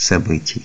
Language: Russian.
событий.